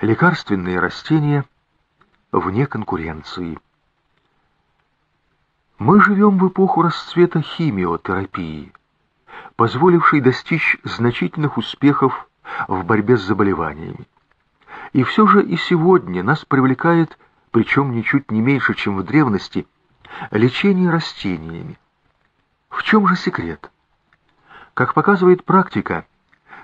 Лекарственные растения вне конкуренции. Мы живем в эпоху расцвета химиотерапии, позволившей достичь значительных успехов в борьбе с заболеваниями. И все же и сегодня нас привлекает, причем ничуть не меньше, чем в древности, лечение растениями. В чем же секрет? Как показывает практика,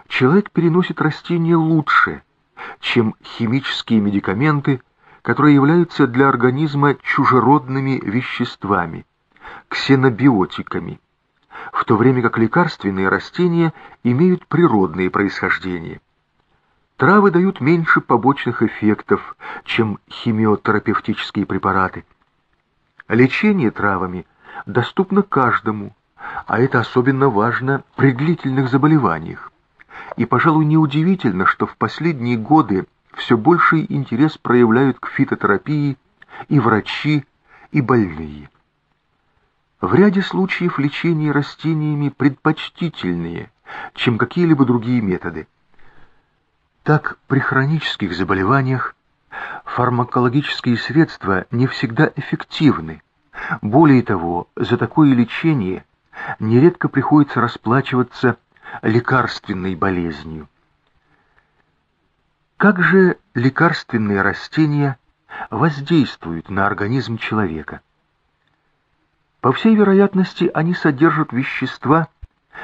человек переносит растения лучше – чем химические медикаменты, которые являются для организма чужеродными веществами, ксенобиотиками, в то время как лекарственные растения имеют природные происхождения. Травы дают меньше побочных эффектов, чем химиотерапевтические препараты. Лечение травами доступно каждому, а это особенно важно при длительных заболеваниях. И, пожалуй, неудивительно, что в последние годы все больший интерес проявляют к фитотерапии и врачи, и больные. В ряде случаев лечение растениями предпочтительнее, чем какие-либо другие методы. Так, при хронических заболеваниях фармакологические средства не всегда эффективны. Более того, за такое лечение нередко приходится расплачиваться лекарственной болезнью. Как же лекарственные растения воздействуют на организм человека? По всей вероятности, они содержат вещества,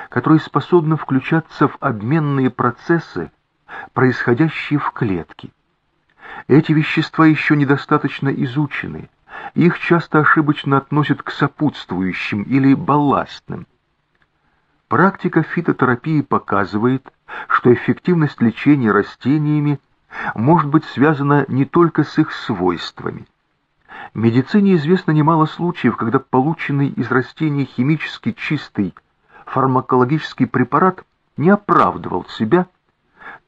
которые способны включаться в обменные процессы, происходящие в клетке. Эти вещества еще недостаточно изучены, их часто ошибочно относят к сопутствующим или балластным. Практика фитотерапии показывает, что эффективность лечения растениями может быть связана не только с их свойствами. Медицине известно немало случаев, когда полученный из растений химически чистый фармакологический препарат не оправдывал себя,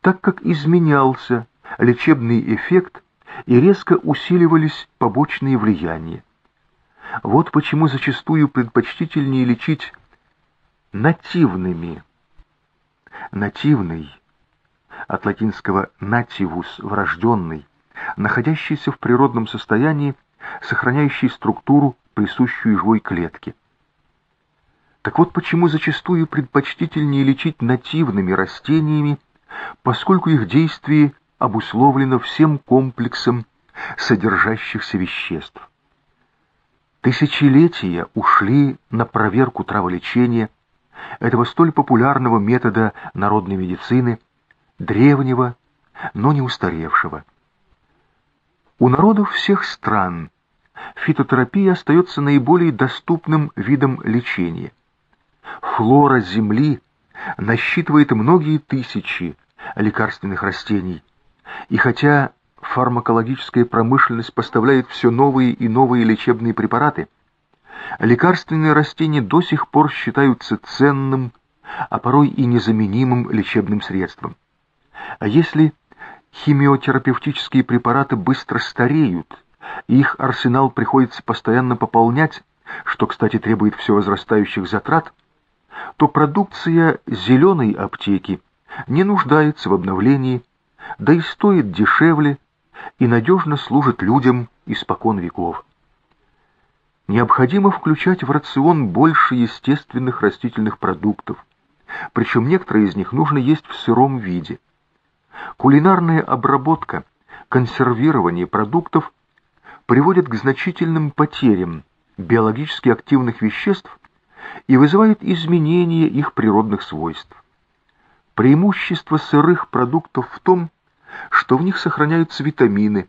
так как изменялся лечебный эффект и резко усиливались побочные влияния. Вот почему зачастую предпочтительнее лечить нативными. Нативный, от латинского nativus – врожденный, находящийся в природном состоянии, сохраняющий структуру, присущую живой клетке. Так вот почему зачастую предпочтительнее лечить нативными растениями, поскольку их действие обусловлено всем комплексом содержащихся веществ. Тысячелетия ушли на проверку траволечения – этого столь популярного метода народной медицины, древнего, но не устаревшего. У народов всех стран фитотерапия остается наиболее доступным видом лечения. Флора Земли насчитывает многие тысячи лекарственных растений, и хотя фармакологическая промышленность поставляет все новые и новые лечебные препараты, Лекарственные растения до сих пор считаются ценным, а порой и незаменимым лечебным средством. А если химиотерапевтические препараты быстро стареют, и их арсенал приходится постоянно пополнять, что, кстати, требует все возрастающих затрат, то продукция зеленой аптеки не нуждается в обновлении, да и стоит дешевле и надежно служит людям испокон веков необходимо включать в рацион больше естественных растительных продуктов, причем некоторые из них нужно есть в сыром виде. Кулинарная обработка, консервирование продуктов приводит к значительным потерям биологически активных веществ и вызывает изменение их природных свойств. Преимущество сырых продуктов в том, что в них сохраняются витамины,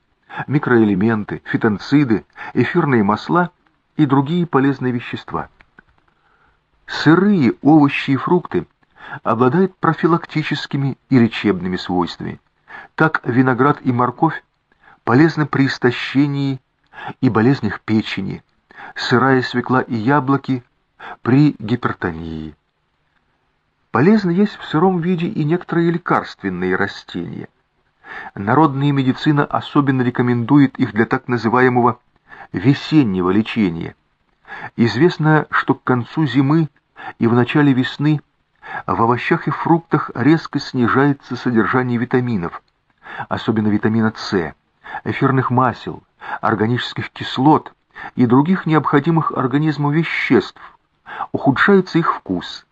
микроэлементы, фитонциды, эфирные масла – и другие полезные вещества. Сырые овощи и фрукты обладают профилактическими и лечебными свойствами. Так виноград и морковь полезны при истощении и болезнях печени, сырая свекла и яблоки при гипертонии. Полезно есть в сыром виде и некоторые лекарственные растения. Народная медицина особенно рекомендует их для так называемого весеннего лечения. Известно, что к концу зимы и в начале весны в овощах и фруктах резко снижается содержание витаминов, особенно витамина С, эфирных масел, органических кислот и других необходимых организму веществ, ухудшается их вкус.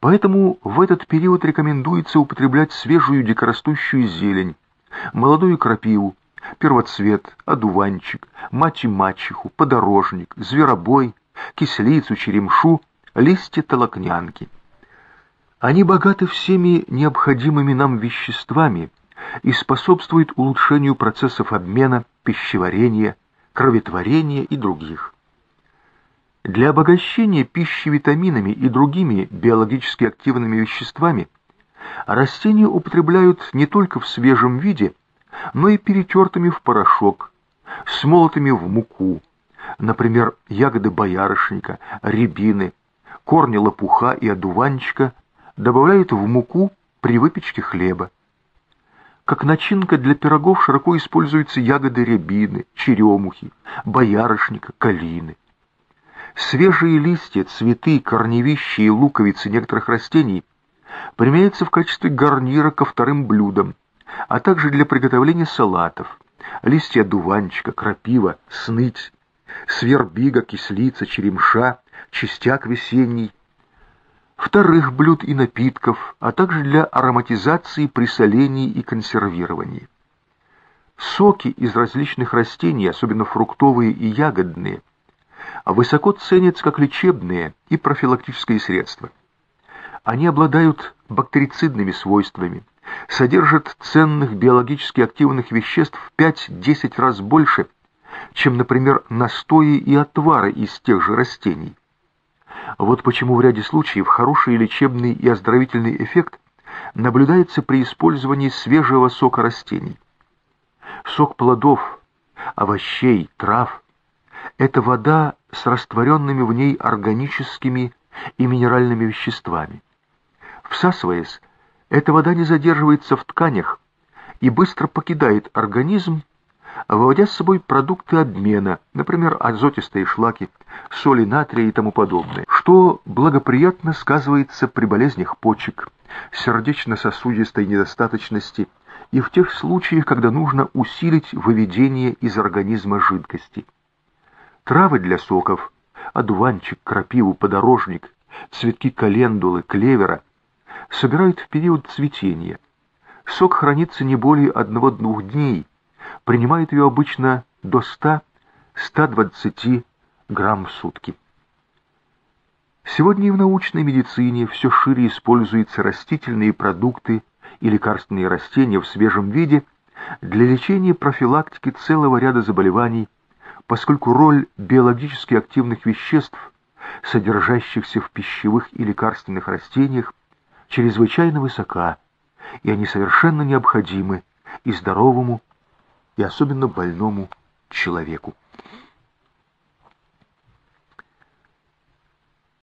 Поэтому в этот период рекомендуется употреблять свежую дикорастущую зелень, молодую крапиву, первоцвет, одуванчик, мать и мачеху, подорожник, зверобой, кислицу, черемшу, листья толокнянки. Они богаты всеми необходимыми нам веществами и способствуют улучшению процессов обмена, пищеварения, кроветворения и других. Для обогащения пищи витаминами и другими биологически активными веществами растения употребляют не только в свежем виде, но и перетертыми в порошок, смолотыми в муку, например, ягоды боярышника, рябины, корни лопуха и одуванчика добавляют в муку при выпечке хлеба. Как начинка для пирогов широко используются ягоды рябины, черемухи, боярышника, калины. Свежие листья, цветы, корневища и луковицы некоторых растений применяются в качестве гарнира ко вторым блюдам, а также для приготовления салатов. Листья дуванчика, крапива, сныть, свербига, кислица, черемша, частяк весенний, вторых блюд и напитков, а также для ароматизации при солении и консервировании. Соки из различных растений, особенно фруктовые и ягодные, высоко ценятся как лечебные и профилактические средства. Они обладают бактерицидными свойствами, содержат ценных биологически активных веществ в 5-10 раз больше, чем, например, настои и отвары из тех же растений. Вот почему в ряде случаев хороший лечебный и оздоровительный эффект наблюдается при использовании свежего сока растений. Сок плодов, овощей, трав – это вода с растворенными в ней органическими и минеральными веществами. Всасываясь, эта вода не задерживается в тканях и быстро покидает организм выводя с собой продукты обмена, например, азотистые шлаки, соли натрия и тому подобное, что благоприятно сказывается при болезнях почек, сердечно-сосудистой недостаточности и в тех случаях, когда нужно усилить выведение из организма жидкости. Травы для соков, одуванчик, крапиву, подорожник, цветки календулы, клевера собирают в период цветения. Сок хранится не более одного-двух дней, принимает ее обычно до 100-120 грамм в сутки. Сегодня и в научной медицине все шире используются растительные продукты и лекарственные растения в свежем виде для лечения профилактики целого ряда заболеваний, поскольку роль биологически активных веществ, содержащихся в пищевых и лекарственных растениях, чрезвычайно высока, и они совершенно необходимы и здоровому и особенно больному человеку.